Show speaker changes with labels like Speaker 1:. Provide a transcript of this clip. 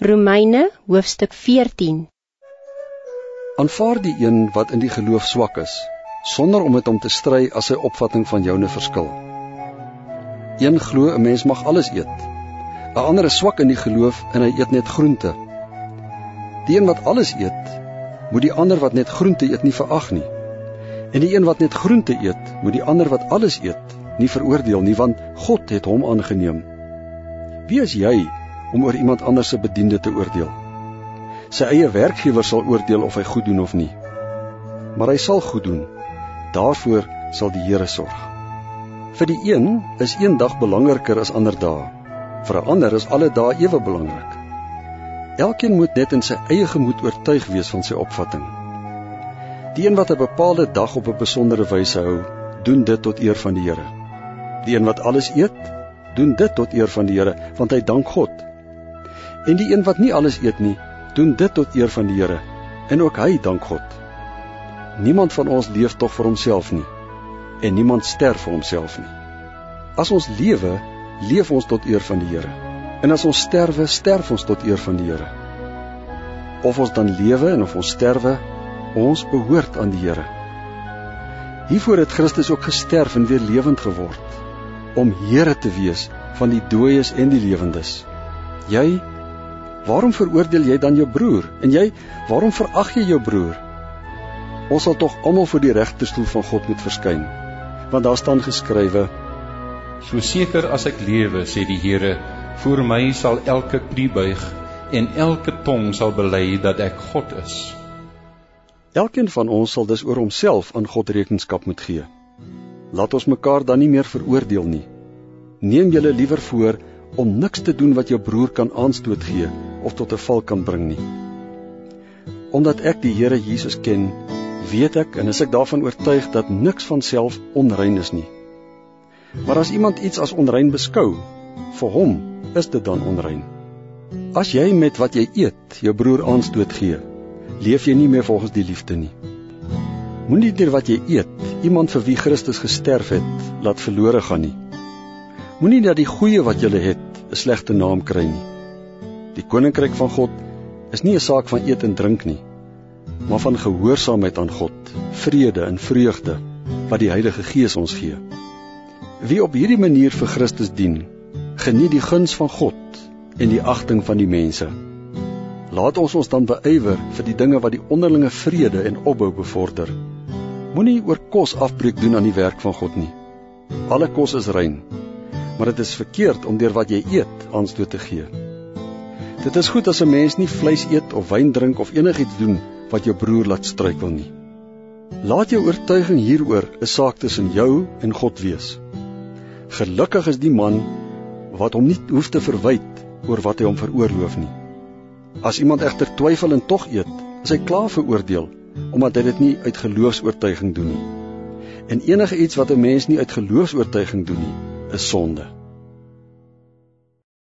Speaker 1: Romeine hoofstuk 14
Speaker 2: Aanvaar die een wat in die geloof swak is, sonder om met hom te stry as sy opvatting van joune verskil. Een glo 'n mens mag alles eet. 'n Ander is swak in die geloof en hy eet net groente. Die een wat alles eet, moet die ander wat net groente eet nie verag nie. En die een wat net groente eet, moet die ander wat alles eet nie veroordeel nie, want God het hom aangeneem. Wie is jy om oor iemand anders se bediende te oordeel? Sy eie werkgewer sal oordeel of hy goed doen of nie. Maar hy sal goed doen. Daarvoor sal die Here sorg. Vir die een is een dag belangriker as ander dae. Vir 'n ander is alle dae ewe belangrik. Elkeen moet net in sy eie gemoed oortuig wees van sy opvatting. Die een wat 'n bepaalde dag op 'n besondere wyse hou, doen dit tot eer van die Here. Die een wat alles eet, doen dit tot eer van die Here, want hy dank God. En die een wat nie alles eet nie, doen dit tot eer van die Here, en ook hy dank God. Niemand van ons leef tog vir homself nie, en niemand sterf vir homself nie. As ons lewe, leef ons tot eer van die Here. En as ons sterwe, sterf ons tot eer van die Here. Of ons dan lewe en of ons sterwe, ons behoort aan die Here. Hiervoor het Christus ook gesterf en weer lewend geword om Here te wees van die dooies en die lewendes. Jy, waarom veroordeel jy dan jou broer? En jy, waarom verag jy jou broer? Ons sal tog almal voor die regterstoel van God moet verskyn. Want daar staan geskrywe:
Speaker 3: So seker as ek lewe, sê die Here, voor my sal elke knie buig en elke tong sal bely dat ek God is.
Speaker 2: Elkeen van ons sal dus oor homself aan God rekenskap moet gee. Laat ons mekaar dan nie meer veroordeel nie. Neem julle liewer voor om niks te doen wat jou broer kan aanstoot gee of tot 'n val kan bring nie. Omdat ek die Here Jesus ken, weet ek en is ek daarvan oortuig dat niks van self onrein is nie. Maar as iemand iets as onrein beskou, vir hom is dit dan onrein. As jy met wat jy eet jou broer aanstoot gee, leef jy nie meer volgens die liefde nie. Moenie deur wat jy eet iemand vir wie Christus gesterf het, laat verlore gaan nie. Moenie dat die goeie wat jy het 'n slegte naam kry nie. Die koninkryk van God is nie 'n saak van eet en drink nie, maar van gehoorsaamheid aan God, vrede en vreugde wat die Heilige Gees ons gee. Wie op hierdie manier vir Christus dien, geniet die guns van God en die agting van die mense. Laat ons ons dan beywer vir die dinge wat die onderlinge vrede en opbou bevorder. Moenie oor kos afbreek doen aan die werk van God nie. Alle kos is rein, maar dit is verkeerd om deur wat jy eet aanstoot te gee. Dit is goed as 'n mens nie vleis eet of wyn drink of enigiets doen wat jou broer laat struikel nie. Laat jou oortuiging hieroor 'n saak tussen jou en God wees. Gelukkig is die man wat hom nie hoef te verwyd oor wat hy hom veroorloof nie. As iemand egter twyfel en tog eet, is hy klaar veroordeel omdat hy dit nie uit geloofs-oortuiging doen nie. En enige iets wat 'n mens nie uit geloofs-oortuiging doen nie, is sonde.